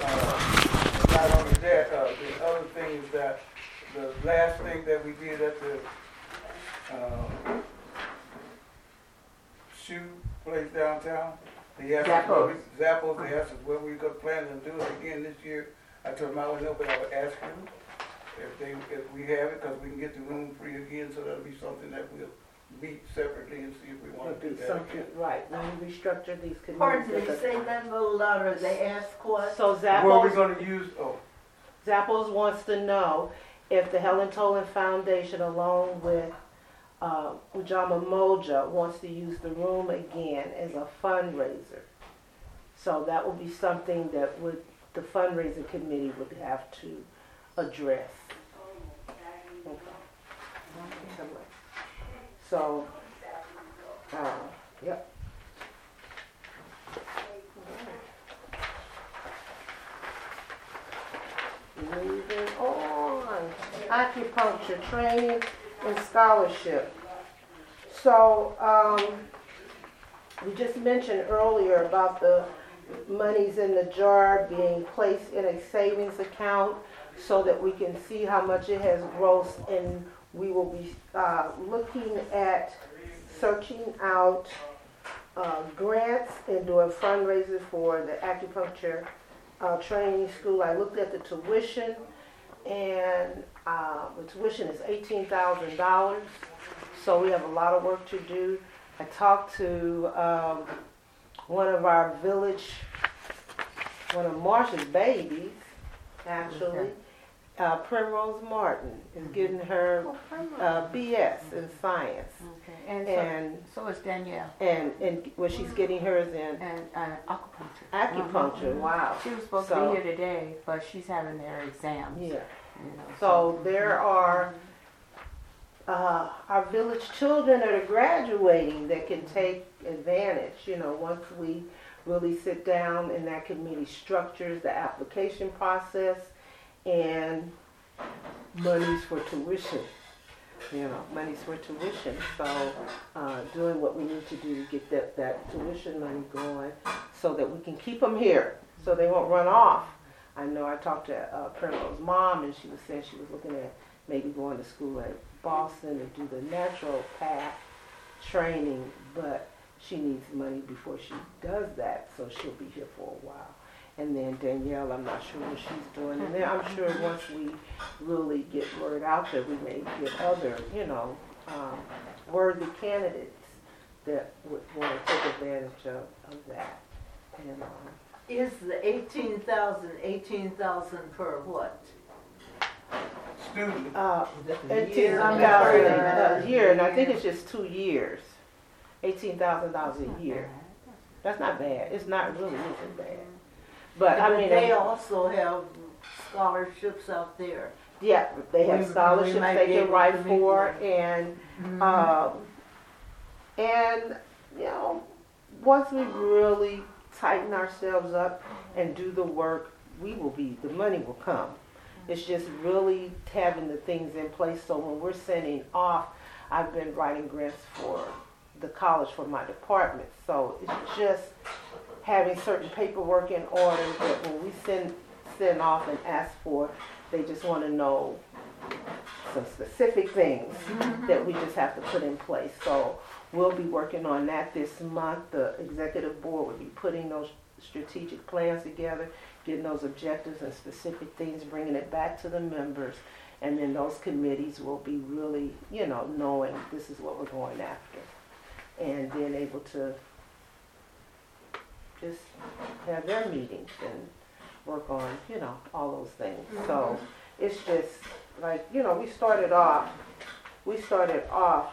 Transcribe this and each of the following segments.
Uh, Not only that, uh, the other thing is that, the last thing that we did at the, uh, shoe place downtown, they asked us, we- Zappos, they asked us what we could plan to do it again this year. I told them I would know, but I would ask you if they, if we have it, cause we can get the room free again, so that'll be something that we'll meet separately and see if we wanna do be that something, right, when we restructure these Pardon committees. me, with say that a little louder, they ask what? the- So What are we Zappos, gonna use, oh, Zappos wants to know if the Helen Toland Foundation along with, uh, Ujama Moja wants to use the room again as a fundraiser. So that will be something that would, the fundraising committee would have to address. Okay. So, uh, yep. Moving on, acupuncture training and scholarship. So, um, we just mentioned earlier about the monies in the jar being placed in a savings account so that we can see how much it has grossed and we will be, uh, looking at searching out, uh, grants and doing fundraisers for the acupuncture, uh, training school. I looked at the tuition and, the tuition is eighteen thousand dollars. So we have a lot of work to do. I talked to, um, one of our village, one of Marcia's babies, actually. Uh, Primrose Martin is getting her, uh, BS in science. Okay, and so, And, so is Danielle, and, and, well, she's getting hers in and, uh, acupuncture. acupuncture, wow. She was supposed to be here today, but she's having their exams, you Yeah. know. So there are, uh, our village children that are graduating that can take advantage, you know, once we really sit down and that committee structures the application process and monies for tuition, you know, monies for tuition. So, uh, doing what we need to do to get that, that tuition money going so that we can keep them here, so they won't run off. I know I talked to uh, mom, and she was saying she was looking at maybe going to school at Boston to do the natural path training, but she needs money before she does that, so she'll be here for a while. And then Danielle, I'm not sure what she's doing, and then I'm sure once we really get word out there, we may get other, you know, um, worthy candidates that would want to take advantage of, of that. And, um, Is the eighteen thousand, eighteen thousand per what? student, Uh, eighteen Year. a year, and I think it's just two years. Eighteen thousand dollars a year. That's not bad. It's not really isn't bad. But I mean, They also have scholarships out there. yeah, they have we scholarships might they be can able write for, and Mm-hmm. um, and you know, once we really tighten ourselves up and do the work, we will be. The money will come. It's just really having the things in place. So when we're sending off, I've been writing grants for the college for my department. So it's just having certain paperwork in order that when we send send off and ask for, they just want to know some specific things mm-hmm. that we just have to put in place. So we'll be working on that this month. The executive board will be putting those strategic plans together, getting those objectives and specific things, bringing it back to the members. And then those committees will be really, you know, knowing this is what we're going after. And being able to just have their meetings and work on, you know, all those things. So it's just like, you know, we started off, we started off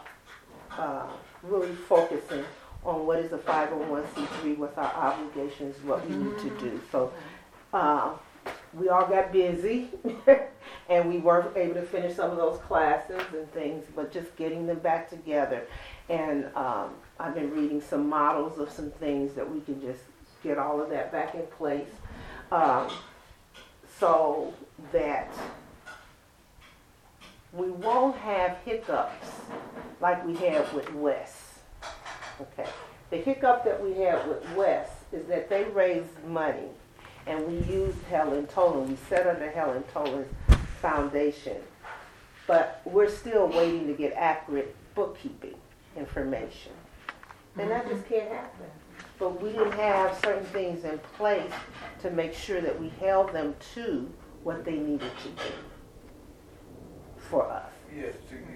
uh, really focusing on what is a 501c3, what's our obligations, what we need to do. So uh, we all got busy and we weren't able to finish some of those classes and things, but just getting them back together. And um, I've been reading some models of some things that we can just get all of that back in place um, so that we won't have hiccups like we had with Wes. Okay. The hiccup that we had with Wes is that they raised money and we used Helen Tolan, we set under Helen Tolan's foundation. But we're still waiting to get accurate bookkeeping information. And that just can't happen. But we didn't have certain things in place to make sure that we held them to what they needed to do for us. Yes.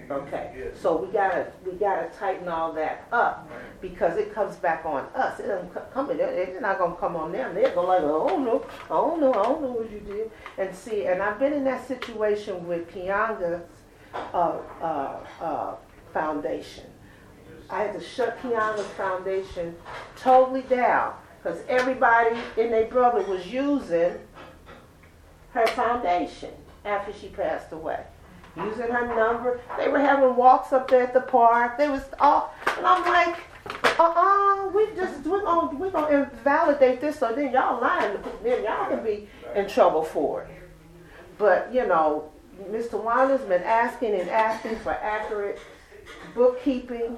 Okay, Yes. so we gotta, we gotta tighten all that up because it comes back on us. It doesn't co- come, it- it's not gonna come on them. They're gonna like, oh no, don't know, I don't know what you did. And see, and I've been in that situation with Kianga's, uh, uh, uh, foundation. I had to shut Kianga's foundation totally down because everybody and their brother was using her foundation after she passed away using her number. They were having walks up there at the park. They was all, and I'm like, uh-uh, we just, we're gonna, we're gonna invalidate this so then y'all lying, then y'all can be in trouble for it. But, you know, Mr. Wilder's been asking and asking for accurate bookkeeping.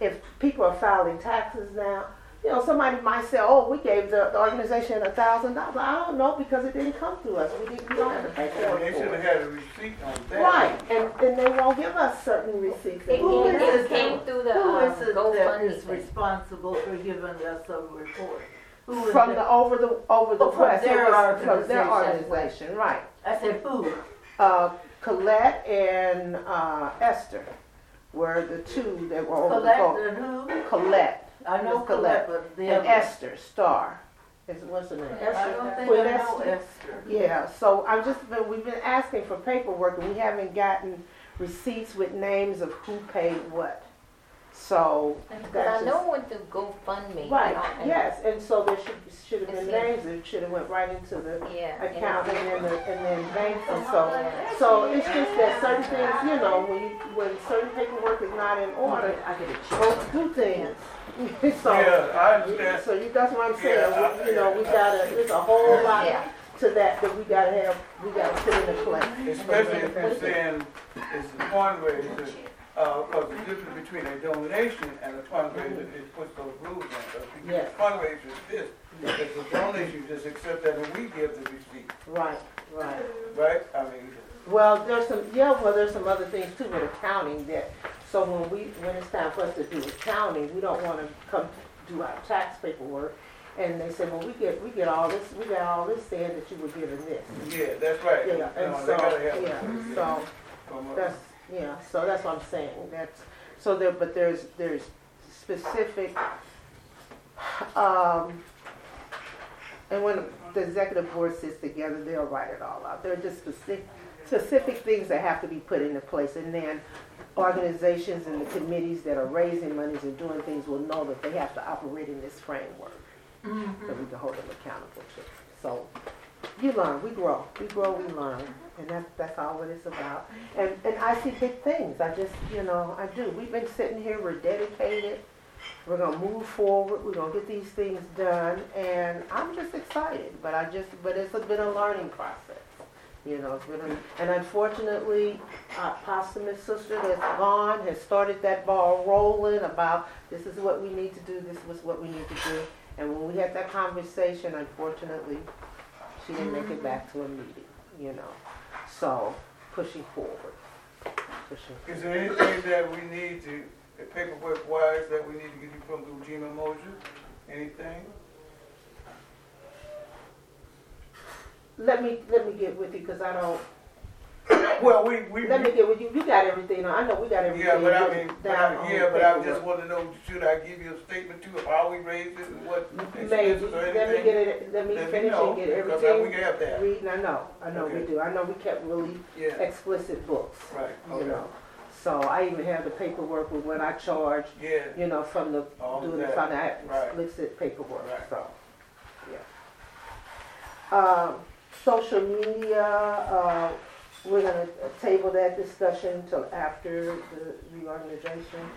If people are filing taxes now, you know, somebody might say, oh, we gave the, the organization a thousand dollars. I don't know because it didn't come to us. We didn't, we don't have the paperwork They should have had a receipt on that. Right, and, and they won't give us certain receipts. It Who came, is it it came that- through the Who um, is it that GoFundMe responsible for giving us a report? Who is From it? the, over the, over the Oh, from press. It their was From their organization. organization, right. I said who? Uh, Colette and, uh, Esther were the two that were over the Colette phone. and who? Colette I know Miss Colette, but the and other. Esther Starr. Is, what's her name? I Esther? don't think Queen I know Esther? Esther. Yeah, so I've just been, we've been asking for paperwork and we haven't gotten receipts with names of who paid what. So, But I just. know when to GoFundMe. you Right, yes, and so there should, should have been It's names, it should have went right into the Yeah. account and then, the- and then banks and so. So it's just that certain things, you know, when you, when certain paperwork is not in order, I get folks do things. So, Yeah, I understand. so you, that's what I'm saying, Yeah, We- you know, we gotta, there's a whole lot Yeah. to that that we gotta have, we gotta put into place. Especially if you're saying it's a fundraiser, uh, the difference between a donation and a fundraiser is puts those rules in. Cause we Yes. fundraiser is this, if it's a donation, you just accept that and we give the receipt, Right, right. right? I mean, Well, there's some, yeah, well, there's some other things too with accounting that, so when we, when it's time for us to do accounting, we don't wanna come do our tax paperwork. And they say, well, we get, we get all this, we got all this saying that you were given this. yeah, that's right. Yeah, and No, so, they gotta have it. yeah, so, that's, yeah, so that's what I'm saying, that's, so there, but there's, there's specific, um, and when the executive board sits together, they'll write it all out. There are just specific, specific things that have to be put into place, and then organizations and the committees that are raising monies and doing things will know that they have to operate in this framework that we can hold them accountable to. So, you learn, we grow, we grow, we learn, and that's, that's all it is about. And, and I see big things, I just, you know, I do. We've been sitting here, we're dedicated, we're gonna move forward, we're gonna get these things done, and I'm just excited, but I just, but it's been a learning process. You know, it's been, a- and unfortunately, uh, our posthumous sister that's gone has started that ball rolling about, this is what we need to do, this was what we need to do. And when we had that conversation, unfortunately, she didn't make it back to a meeting, you know. So, pushing forward, pushing. Is there anything that we need to, uh, paperwork wise, that we need to get you from Ujima Motion? Anything? Let me, let me get with you, cause I don't, Well, we, we. let me get with you, you got everything, I know we got everything. Yeah, but I mean, but I, yeah, but I just want to know, should I give you a statement too of how we raised it and what Maybe, let me get it, let me Let finish know, and get we everything can have that. reading, I know, I know we do, I know we kept really Yeah, explicit books, right, you know. So I even have the paperwork with what I charge, yeah, you know, from the, all doing the that, fund, I have right. explicit paperwork, Right. so, yeah. Um, social media, uh, we're gonna table that discussion till after the reorganization.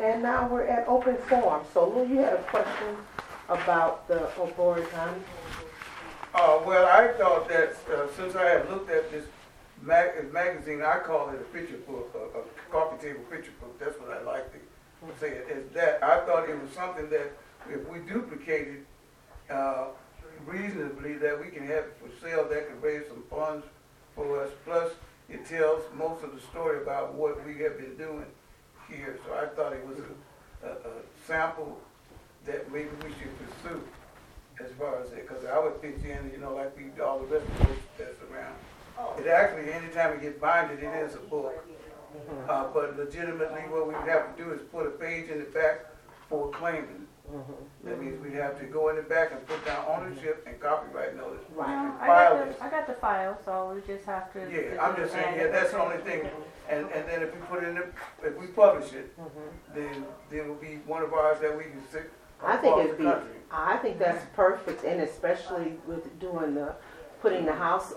And now we're at open forum, so Lou, you had a question about the County? Uh, well, I thought that, uh, since I had looked at this mag, magazine, I call it a picture book, a, a coffee table picture book, that's what I like to say that, I thought it was something that if we duplicated, uh, reasonably that we can have it for sale that could raise some funds for us. Plus, it tells most of the story about what we have been doing here. So I thought it was a, a, a sample that maybe we should pursue as far as it, because I would pitch in, you know, like we, all the rest of those that's around. It actually, anytime it gets binded, it is a book. Uh, but legitimately, what we have to do is put a page in the back for claiming. Mm-hmm. That means we have to go in the back and put down ownership and copyright notice. Right. And I file got this. the, I got the file, so we just have to. Yeah, I'm just saying, yeah, it. that's the only thing. And, and then if we put in the, if we publish it, mm-hmm. then, then it will be one of ours that we can sit I think across it'd be, country. I think that's perfect, and especially with doing the, putting the house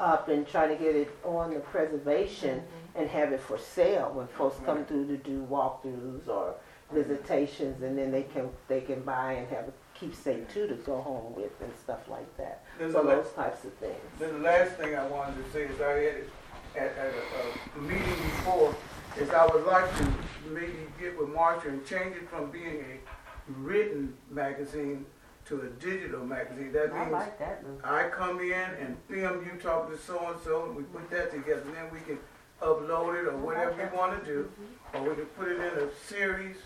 up and trying to get it on the preservation mm-hmm. and have it for sale when folks come through to do walkthroughs or visitations, and then they can, they can buy and have a keepsake too to go home with and stuff like that. Then So those types of things. Then the last thing I wanted to say is I had at, at a, a meeting before, is I would like to maybe get with Marcia and change it from being a written magazine to a digital magazine. That I means like that, I come in and film you talking to so-and-so, and we put that together, and then we can upload it or whatever we want to do, mm-hmm. or we can put it in a series,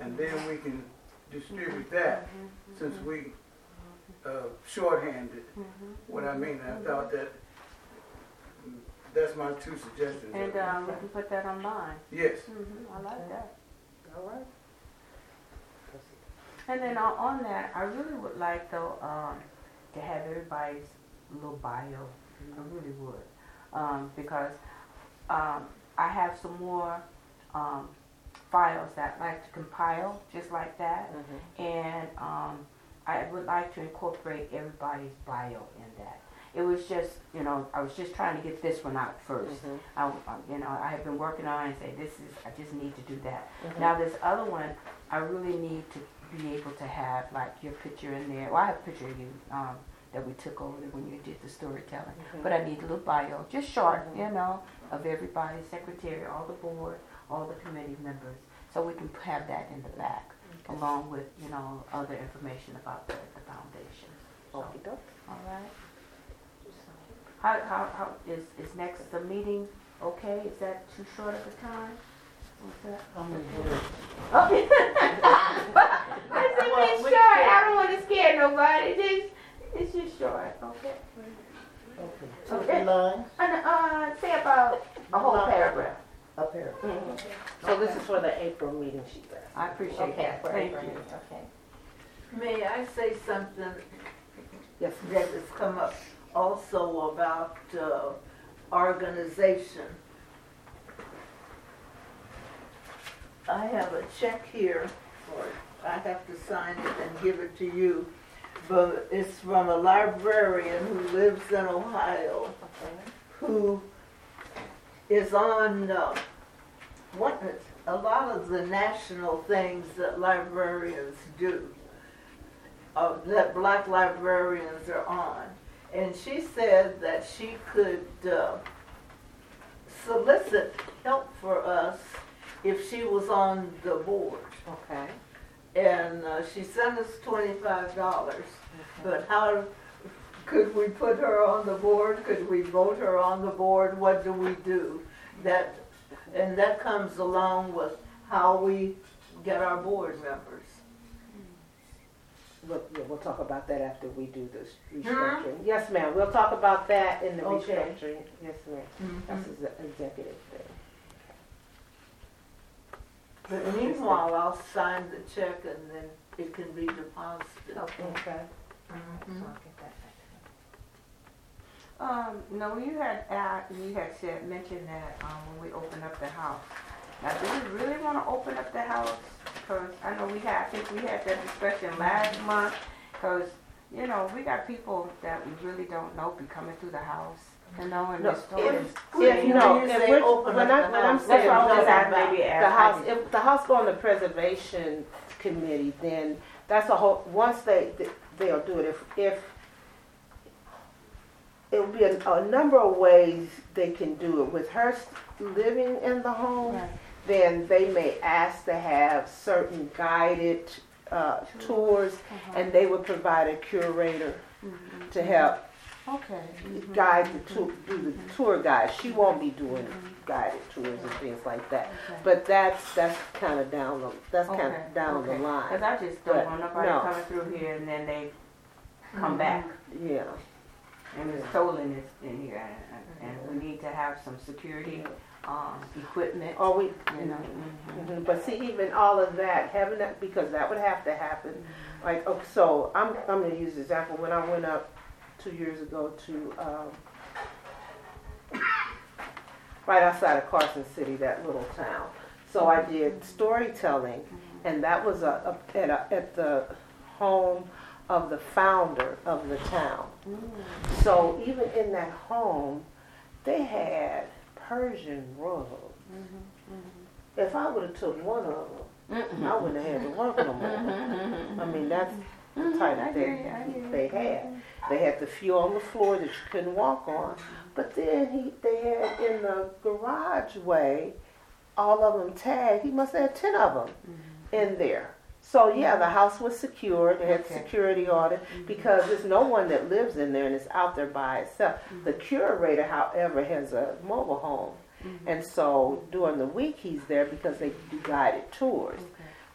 and then we can distribute that, since we uh, shorthanded. What I mean, I thought that, mm, that's my two suggestions. And, um, we can put that online. Yes, Mhm, I like that. All right. And then on, on that, I really would like though, um, to have everybody's little bio. I really would. Um, because, um, I have some more, um, files that I'd like to compile, just like that. Mm-hmm. And, um, I would like to incorporate everybody's bio in that. It was just, you know, I was just trying to get this one out 1st mm-hmm. I, I- you know, I have been working on it and say, this is, I just need to do that. Mm-hmm. Now, this other one, I really need to be able to have like your picture in there. Well, I have a picture of you um, that we took over when you did the storytelling. But I need a little bio, just short, you know, of everybody, secretary, all the board, all the committee members, so we can have that in the back, along with you know other information about the, the foundation. Okey-doke. All right. How, how, how, is, is next, the meeting okay? Is that too short of a time? What's that? Okay. I said it's short, I don't wanna scare nobody, it's, it's just short, okay? Okay. lines, And, uh, say about a whole paragraph. Up here. So this is for the April meeting she said. I appreciate Okay, that, for thank April. you. Okay. May I say something Yes, that has come up also about uh, organization? I have a check here, or I have to sign it and give it to you, but it's from a librarian who lives in Ohio, who is on, uh, what, a lot of the national things that librarians do uh, that black librarians are on. And she said that she could uh, solicit help for us if she was on the board. okay. And uh, she sent us twenty-five dollars. But how, could we put her on the board? Could we vote her on the board? What do we do? That, and that comes along with how we get our board members. We'll, yeah, we'll talk about that after we do this hmm? restructuring. Yes, ma'am, we'll talk about that in the Okay. restructuring. Yes, ma'am. Mm-hmm. That's the executive thing. But meanwhile, I'll sign the check and then it can be deposited. Okay. Okay. So I'll get that back. Um, no, you had, uh, you had said, mentioned that, um, when we open up the house. Now, do we really wanna open up the house? Cause I know we had, I think we had that discussion last month, cause, you know, we got people that we really don't know be coming through the house, you know, and No, the stories. If, you no, you if say we're, open when up I, when I'm house, saying. That's why no, maybe ask. The house, you- if the house go on the preservation committee, then that's a whole, once they, they'll do it, if, if, it'll be a, a number of ways they can do it. With her living in the home, Right. then they may ask to have certain guided uh, tours, uh-huh. and they would provide a curator mm-hmm. to help Okay. Mm-hmm. guide the tour, mm-hmm. do the tour guide. She won't be doing guided tours and things like that. Okay. But that's, that's kind of down the, that's kind Okay, of down the okay. Cause. I just don't But, want nobody no. coming through here and then they come back Yeah, and it's stolen is in here. And, and we need to have some security, um, equipment, or we, you know. mhm. Mhm, But see, even all of that, having that, because that would have to happen. Like, okay, so I'm, I'm gonna use an example. When I went up two years ago to, um, right outside of Carson City, that little town. So I did storytelling, and that was a, a, at, a, at the home of the founder of the town. Mm. So even in that home, they had Persian rugs. Mm-hmm, mm-hmm. If I would have took one of them, mm-hmm. I wouldn't have had to work no more. I mean, that's the type of hear you, I hear thing they had. They had the few on the floor that you couldn't walk on. But then he, they had in the garage way, all of them tagged. He must have had 10 of them in there. So yeah, the house was secure. They had Okay. security on it mm-hmm. because there's no one that lives in there and it's out there by itself. Mm-hmm. The curator, however, has a mobile home. Mm-hmm. And so during the week he's there because they do guided tours.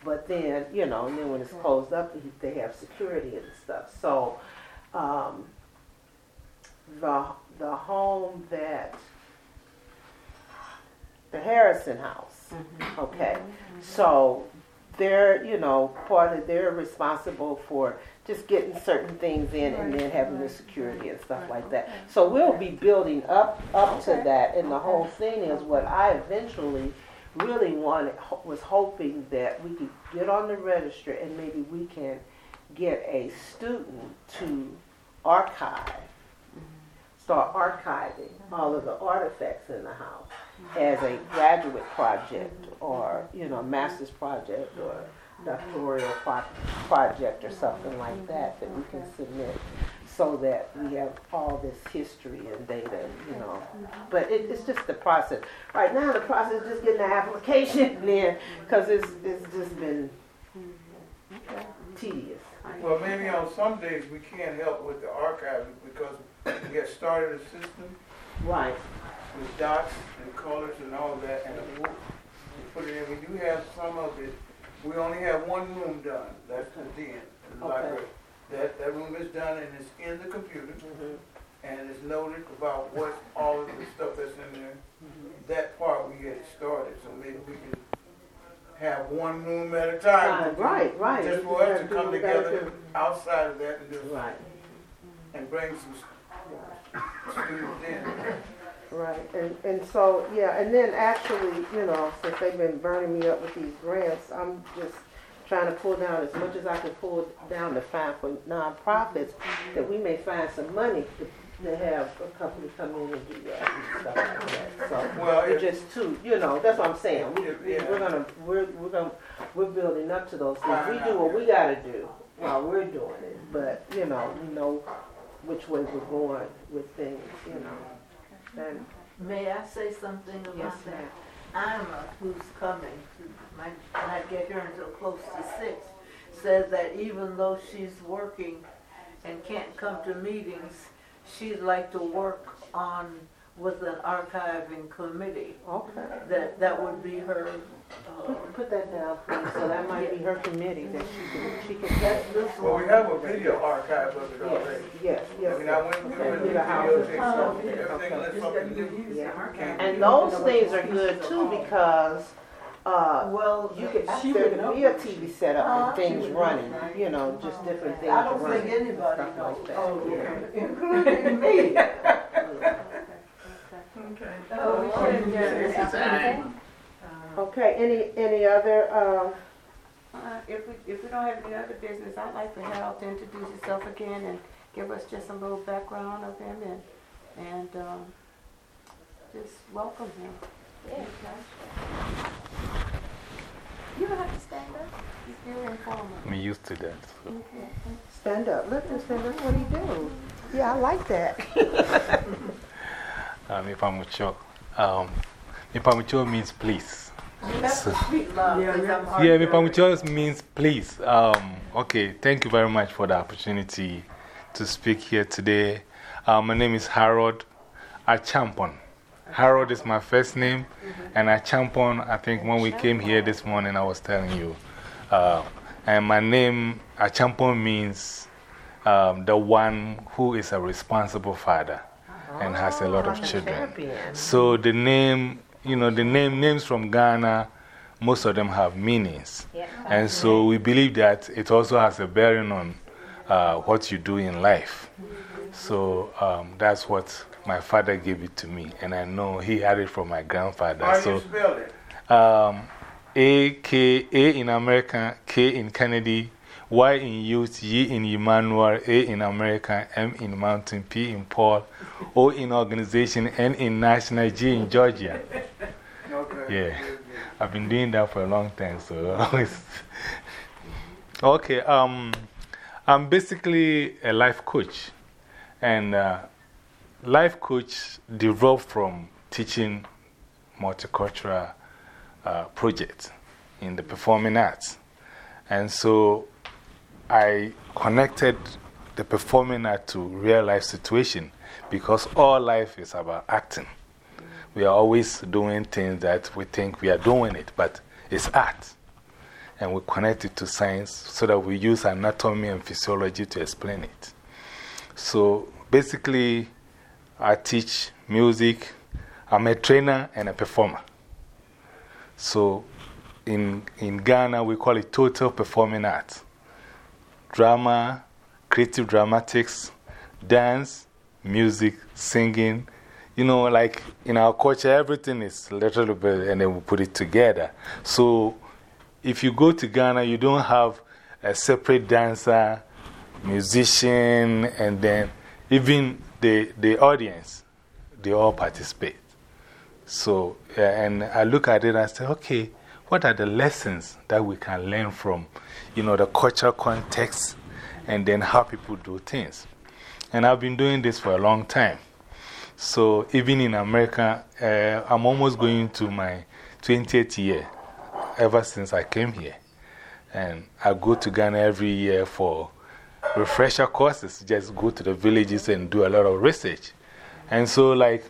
But then, you know, and then when it's closed up, they have security and stuff. So, um, the, the home that, the Harrison House, okay? So they're, you know, part of, they're responsible for just getting certain things in and then having the security and stuff like that. So we'll be building up, up to that. And the whole thing is what I eventually really wanted, was hoping that we could get on the register and maybe we can get a student to archive, start archiving all of the artifacts in the house as a graduate project or, you know, master's project or doctoral pro- project or something like that that we can submit so that we have all this history and data, you know. But it, it's just the process. Right now, the process is just getting the application in because it's, it's just been tedious. Well, maybe on some days we can't help with the archiving because we got started a system Right. with dots and colors and all that, and put it in. We do have some of it. We only have one room done. That's the den, the Okay. library. That, that room is done and it's in the computer, Mhm. and it's noted about what, all of the stuff that's in there. That part we get started, so maybe we can have one room at a time. Right, right. Just We for us to come what we gotta together outside of that and do. Right, and bring some students in. Right. And, and so, yeah, and then actually, you know, since they've been burning me up with these grants, I'm just trying to pull down as much as I can pull down to find for nonprofits that we may find some money to, to have a company come in and do that and stuff like that. So, Well, It's just too, you know, that's what I'm saying. We, we, Yeah. we're gonna, we're, we're gonna, we're building up to those things. We do what we gotta do while we're doing it, but, you know, we know which way we're going with things, you know. May I say something about yes, that? Alma, who's coming, might not get here until close to six, says that even though she's working and can't come to meetings, she'd like to work on, with an archiving committee. Okay. That, that would be her, Put, put that down, please, so that might be her committee that she can, she can, that's this well, one. we have a video archive of it Yes, already. yes, yes. I mean, I went through Okay, and do the house. videotaped something, everything that's something new. Yeah. And those things are good too because, uh, well, you could, she there would could be know. a TV set up and things running, you know, just different things I don't running. think anybody stuff knows, like that. oh, including me. Okay, any, any other, um, Uh, if we, if we don't have any other business, I'd like for Harold to introduce himself again and give us just a little background of him and, and, um, just welcome him. You don't have to stand up. He's very informal. I'm used to that. so. stand up, let them stand up, what do you do? Yeah, I like that. Uh, Mipamucho. Um, Mipamucho means please. Yeah, me pamuchos means please. Um, okay, thank you very much for the opportunity to speak here today. Uh, my name is Harold Akyeampong. Harold is my first name, and Akyeampong, I think when we came here this morning, I was telling you. Uh, and my name, Akyeampong, means um, the one who is a responsible father and has a lot of children. So the name, you know, the name, names from Ghana, most of them have meanings. And so we believe that it also has a bearing on uh, what you do in life. So um, that's what my father gave it to me. And I know he had it from my grandfather. How so, you spell it? um, A, K, A in America, K in Kennedy, Y in youth, Y in Emmanuel, A in America, M in mountain, P in Paul, O in organization, N in national, G in Georgia. Yeah. I've been doing that for a long time, so always. okay, um, I'm basically a life coach. And uh, life coach developed from teaching multicultural uh, projects in the performing arts. And so I connected the performing art to real life situation because all life is about acting. We are always doing things that we think we are doing it, but it's art. And we connect it to science so that we use anatomy and physiology to explain it. So basically, I teach music. I'm a trainer and a performer. So in, in Ghana, we call it total performing art drama, creative dramatics, dance, music, singing. You know, like in our culture, everything is a little bit, and then we put it together. So if you go to Ghana, you don't have a separate dancer, musician, and then even the, the audience, they all participate. So, and I look at it and I say, okay, what are the lessons that we can learn from, you know, the cultural context and then how people do things? And I've been doing this for a long time. So, even in America, uh, I'm almost going to my 20th year ever since I came here. And I go to Ghana every year for refresher courses, just go to the villages and do a lot of research. And so, like,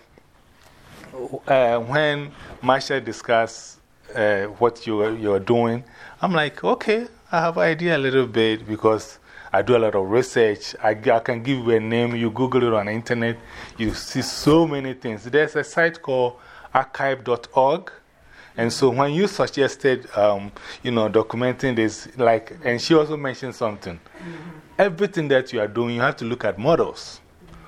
uh, when Marsha discussed uh, what you, you're doing, I'm like, okay, I have idea a little bit because I do a lot of research. I, I can give you a name, you Google it on the internet, you see so many things. There's a site called archive.org. And so when you suggested, um, you know, documenting this, like, and she also mentioned something. Everything that you are doing, you have to look at models,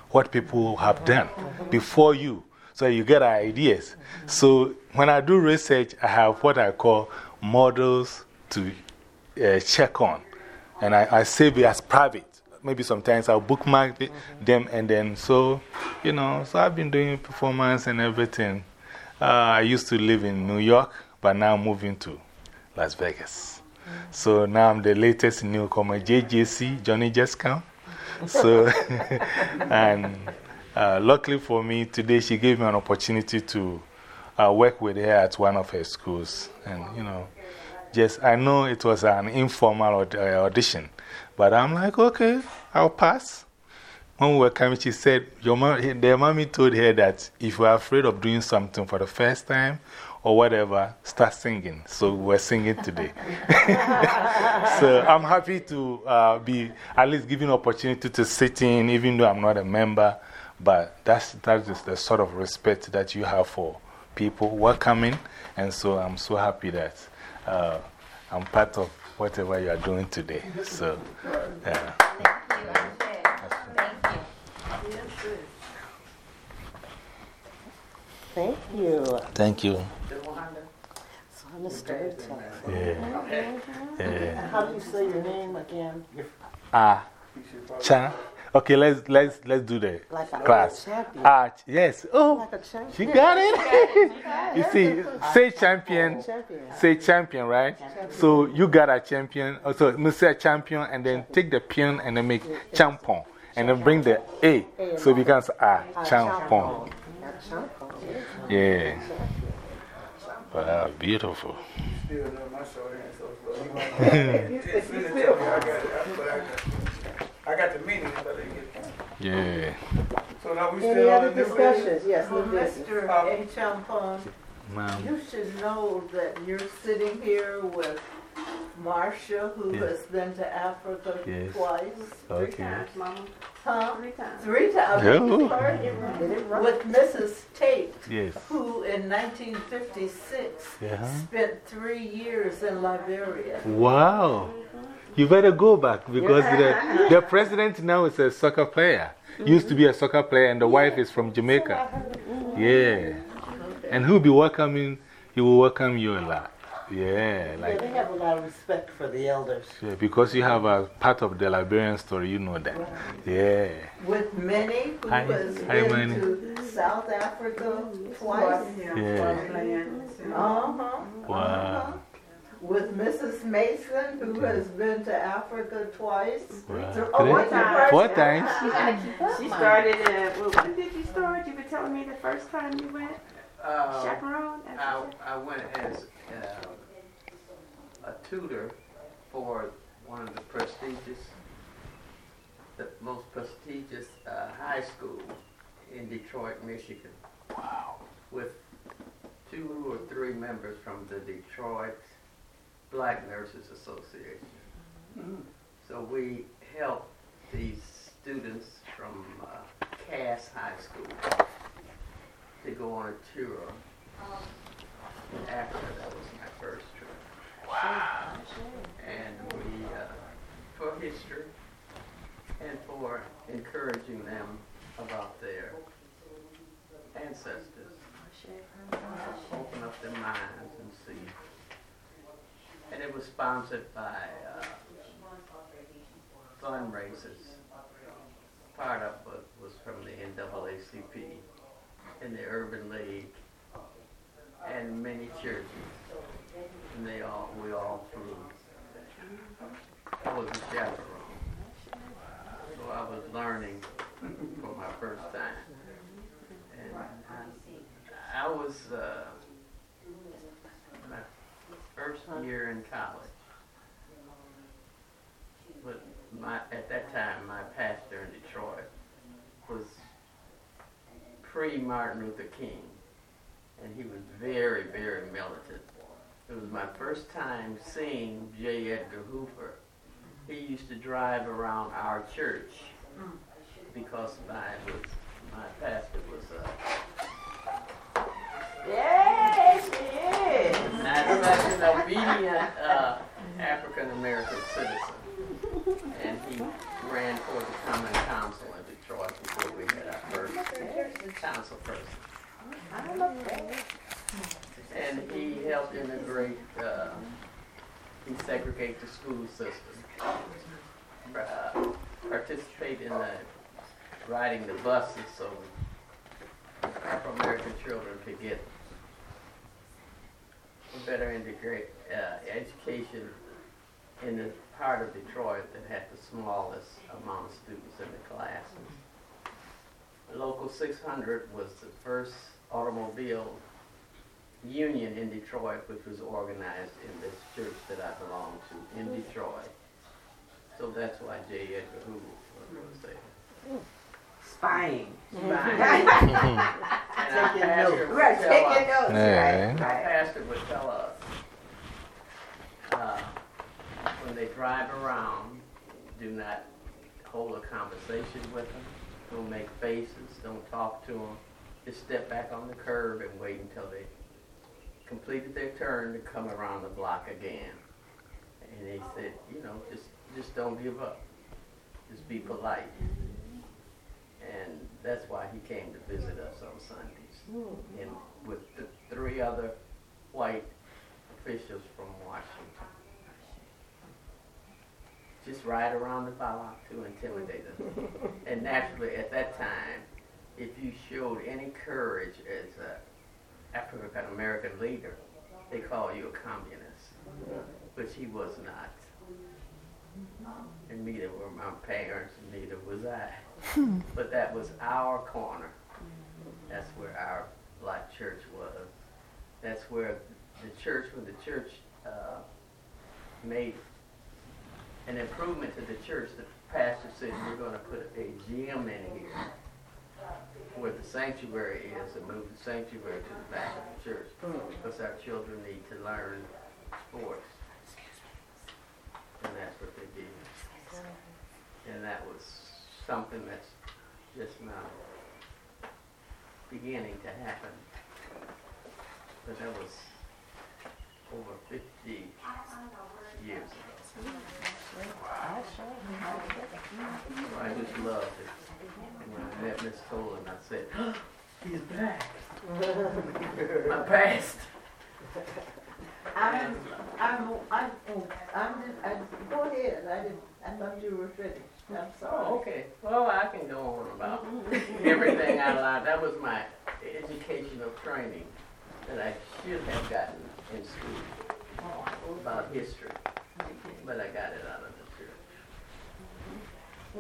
what people have done before you. So you get ideas. So when I do research, I have what I call models to uh, check on. And I, I save it as private. Maybe sometimes I'll bookmark the, them and then so, you know, so I've been doing performance and everything. Uh, I used to live in New York, but now I'm moving to Las Vegas. So now I'm the latest newcomer, JJC, Johnny Just Come. So, and uh, luckily for me, today she gave me an opportunity to uh, work with her at one of her schools. And, you know, just, I know it was an informal aud audition, but I'm like, okay, I'll pass. When we were coming, she said, Your mom, their mommy told her that if you're afraid of doing something for the first time or whatever, start singing. So we're singing today. so I'm happy to uh, be at least given opportunity to sit in, even though I'm not a member. But that's, that is the sort of respect that you have for people welcoming. And so I'm so happy that uh, I'm part of whatever you are doing today. So, yeah. Thank you. Thank you. Thank you. So I'm a storyteller. Yeah. Yeah. How do you say your name again? Ah, Cha. Okay, let's, let's, let's do the Like class. champion. Ah, yes. Oh, Like a champion. she got it. you see, say champion. Champion. Say champion, right? So you got a champion. Also, you say a champion and then take the pion and then make champon. And then bring the A. So it becomes ah, champon. A champon. Yeah. Wow, beautiful. I got it, I- but I got, I got the meaning, but I didn't get it. Yeah. So now we Any still on other the discussions? Yes, new Well, business. Mr. Uh, H. Pond, Ma'am. you should know that you're sitting here with Marcia, who Yes. has been to Africa Yes. twice. Three Okay. times, Mama. Huh? Three times. Three times. Yeah. Did it right. With Mrs. Tate, Yes. who in 1956 Yeah. spent three years in Liberia. Wow. You better go back because the, the president now is a soccer player. Used to be a soccer player, and the wife is from Jamaica. Yeah. And he'll be welcoming, he will welcome you a lot. Yeah. Yeah, Like, they have a lot of respect for the elders. yeah, because you have a part of the Liberian story, you know that. Yeah. With many who Hi. has Hi, been to South Africa twice. Yeah. Uh-huh. Wow. With Mrs. Mason, who has been to Africa twice. Wow. So- oh, one Three time. Four times? She started in, well, when did you start? You were telling me the first time you went? Uh, Chaperone? I, I went as uh, a tutor for one of the prestigious, the most prestigious uh, high school in Detroit, Michigan. Wow. With two or three members from the Detroit Black Nurses Association. So we helped these students from uh, Cass High School to go on a tour in Africa. That was my first trip. Wow. And we, uh, for history and for encouraging them about their ancestors. Open up their minds and see. And it was sponsored by uh, fundraisers. Part of it was from the NAACP and the Urban League and many churches. And they all, we all flew. I was a chaperone. So I was learning for my first time. And I, I was, uh, first year in college. But my, at that time, my pastor in Detroit was pre-Martin Luther King. And he was very, very militant. It was my first time seeing J. Edgar Hoover. He used to drive around our church because my, was, my pastor was uh, Yes, an obedient uh, African American citizen. And he ran for the common council in Detroit before we had our first council person. And he helped integrate, uh, desegregate the school system, uh, participate in the riding the buses so Afro-American children could get better integrate, uh, education in the part of Detroit that had the smallest amount of students in the classes. Local 600 was the first automobile union in Detroit, which was organized in this church that I belong to in Detroit. So that's why J. Edgar Hoover was there. Spying. And our pastor would Right, taking notes, Yeah. right, My pastor would tell us, uh, when they drive around, do not hold a conversation with them. Don't make faces, don't talk to them. Just step back on the curb and wait until they completed their turn to come around the block again. And he said, you know, just, just don't give up. Just be polite. And that's why he came to visit us on Sundays. Hmm. And with the three other white officials from Washington. Just ride around the block to intimidate us. and naturally, at that time, if you showed any courage as a African American leader, they call you a communist, hmm. which he was not. And neither were my parents, and neither was I. but that was our corner. That's where our black church was. That's where the church, when the church uh, made an improvement to the church, the pastor said, we're going to put a gym in here where the sanctuary is and move the sanctuary to the back of the church because our children need to learn sports. And that's what they did. And that was something that's just now beginning to happen. But that was over 50 years ago. So I just loved it. When I met Miss Tolan, I said, he's back. My past. I'm, I'm, I'm, I'm, I, go ahead, I didn't, I thought you were finished, I'm Oh, okay. Well, I can go on about everything I learned. That was my educational training that I should have gotten in school about history. But I got it out of the church.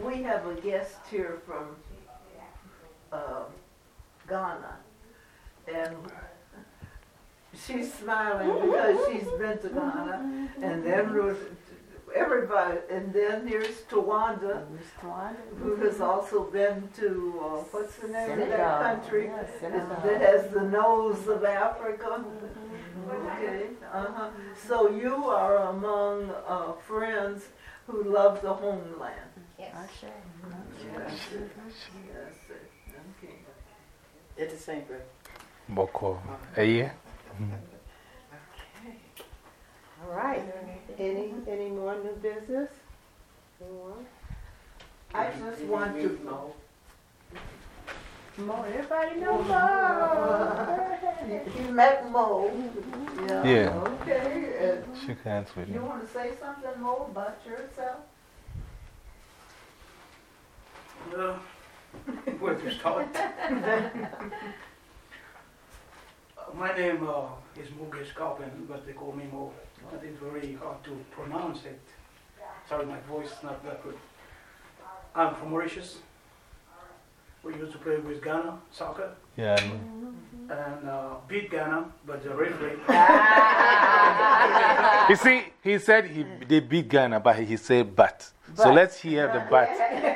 We have a guest here from, um, Ghana, and she's smiling because she's been to Ghana, and then there's everybody, and then here's Tawanda, who has also been to, uh, what's the name of that country? Yeah, That has the nose of Africa. Okay, uh-huh. So you are among, uh, friends who love the homeland. Yes. Ashe. Yes, sir. okay. It's the same, bro. Boko. A year? All right. Any, any more new business? Anyone? I just want to, know. Mo, everybody know Mo. you met Mo. Yeah. Yeah. Okay, and Shake hands with you me. want to say something, Mo, about yourself? Uh, Where to start? My name uh, is Mukesh Kaufman, but they call me Mo. But it's very hard to pronounce it. Sorry, my voice is not that good. I'm from Mauritius. We used to play with Ghana soccer Yeah. and uh, beat Ghana, but the referee. You see, he said he, they beat Ghana, but he said but. So let's hear the but.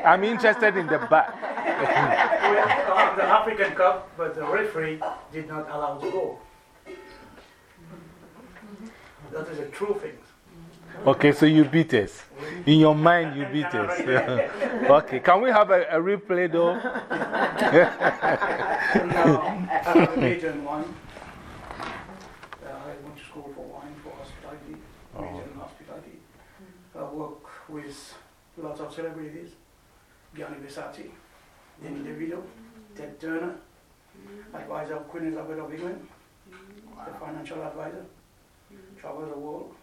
I'm interested in the but. we won the African Cup, but the referee did not allow the goal. That is a true thing. Okay, so you beat us. In your mind, you beat us. okay, can we have a, a replay though? And now, I have a major in wine. Uh, I went to school for wine, for hospitality, major in hospitality. I work with lots of celebrities, Gianni Versace, Danny DeVito, Ted Turner, advisor of Queen Elizabeth of England, the financial advisor, travel the world.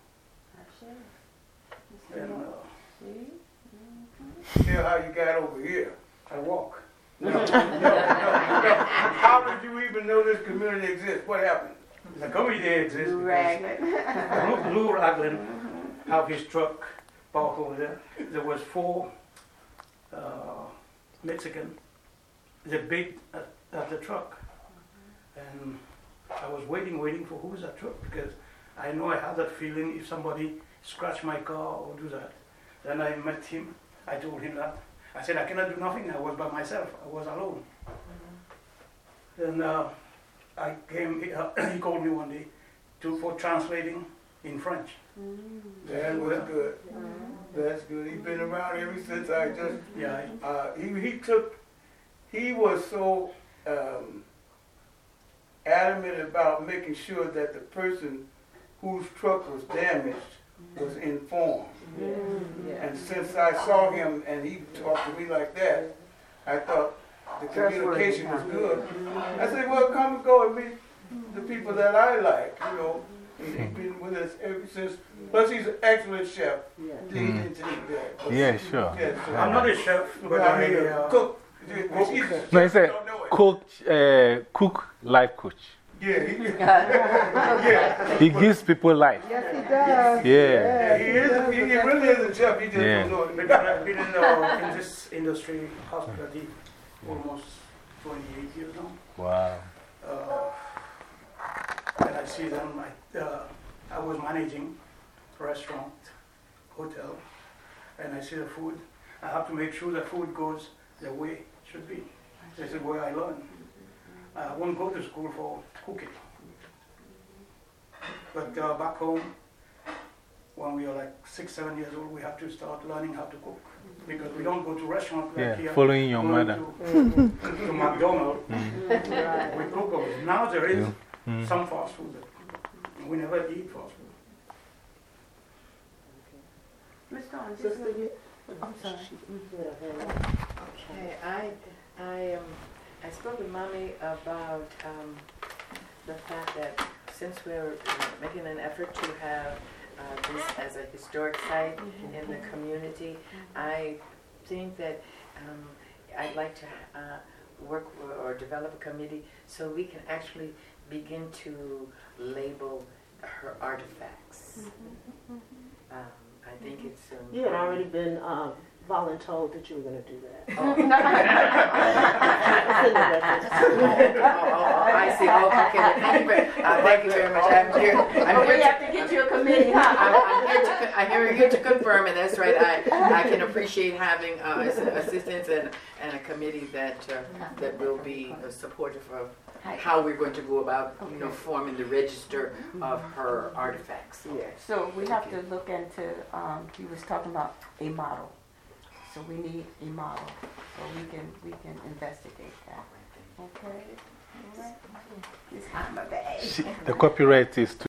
And, uh, Hear how you got over here. I walk. No, no, no, no. How did you even know this community exists? What happened? The community exists. because Lou Lou Ragland have his truck parked over there. There was four uh, Mexican. They beat at, at the truck. And I was waiting, waiting for who's that truck because I know I had that feeling if somebody scratch my car or do that. Then I met him. I told him that. I said, I cannot do nothing. I was by myself. I was alone. Then uh, I came, he, uh, he called me one day to, for translating in French. That was good. That's good. He's been around ever since I just, Yeah, uh, he, he took, he was so um, adamant about making sure that the person whose truck was damaged was informed. And since I saw him and he talked to me like that, I thought the communication was good. I said, well, come and go and meet the people that I like, you know. And He's been with us ever since. Plus, he's an excellent chef. He didn't take that. but- Yeah, sure. Yeah, so I'm not a chef, but I mean, uh, uh, cook. He's- No, he said don't know it. cook, uh, cook life coach. Yeah, he, yeah, He gives people life. Yes, he does. Yeah. he is. He, he really is a chef. He just Yeah. don't know it. But I've been in, uh, in this industry, hospitality, almost 28 years now. Wow. Uh, and I see them, I, uh, I was managing restaurant, hotel, and I see the food. I have to make sure the food goes the way it should be. This is where I learn. I won't go to school for cooking. But uh, back home, when we are like six, seven years old, we have to start learning how to cook. Because we don't go to restaurants like Yeah, here. following your mother. To, to McDonald's. We cook. Now there is Mm. some fast food. We never eat fast food. Ms. Dawn, did Sister, you- you- I'm sorry. Okay, I, I, um, I spoke with mommy about, um, the fact that since we're making an effort to have, uh, this as a historic site in the community, I think that, um, I'd like to, uh, work or develop a committee so we can actually begin to label her artifacts. Um, I think it's, um. You had already been um, voluntold that you were going to do that. Oh. It's in the records. Oh, oh, oh, I see, oh, okay, thank you very, uh, thank you very much, I'm here, I'm But here we to have to get you a committee, huh? I'm, I'm here to, I'm here, here to confirm, and that's right, I, I can appreciate having, uh, assistance and, and a committee that, uh, that will be uh, supportive of how we're going to go about, you know, forming the register of her artifacts. So we have to look into, um, he was talking about a model. So we need a model, so we can, we can investigate that, okay? All right. It's hot in my bag. The copyright is